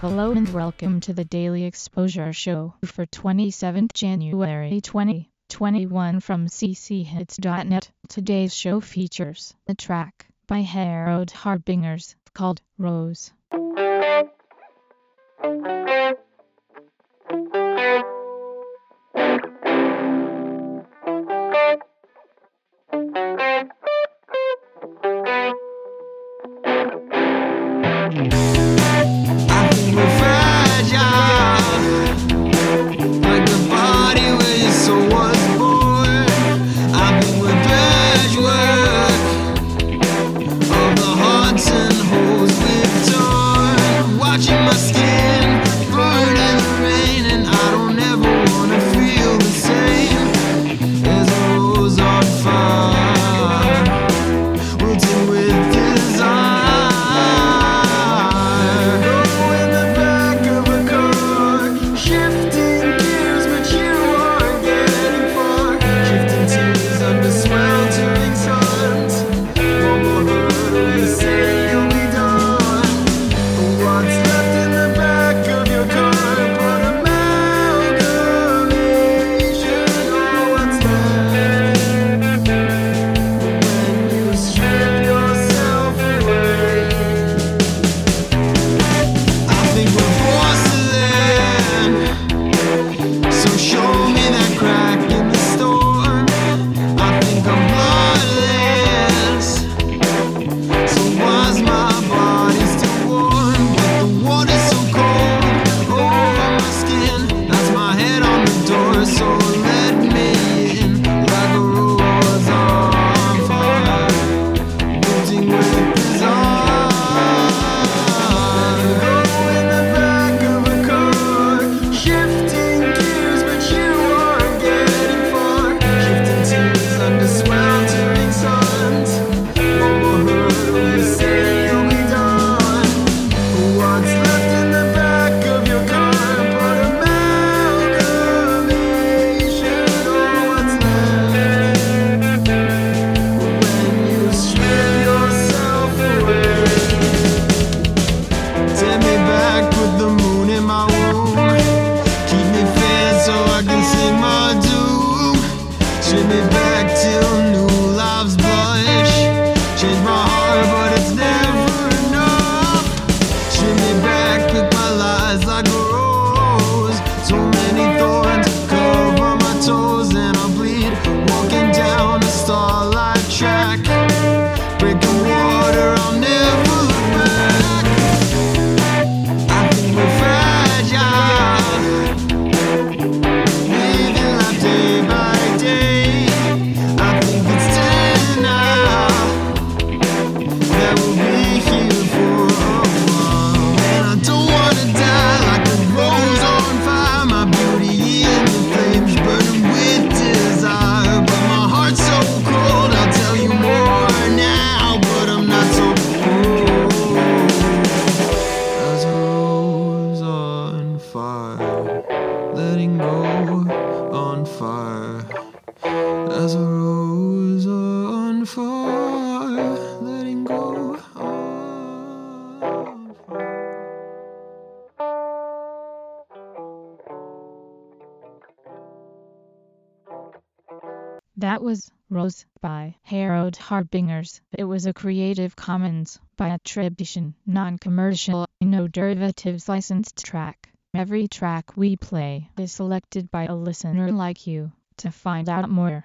Hello and welcome to the Daily Exposure Show for 27th January 2021 from cchits.net. Today's show features the track by Harold Harbingers called Rose. hear that do? Take me back till noon. as a rose on fire, letting go. That was Rose by Harold Harbingers. It was a Creative Commons by attribution, non-commercial, no derivatives licensed track. Every track we play is selected by a listener like you. To find out more,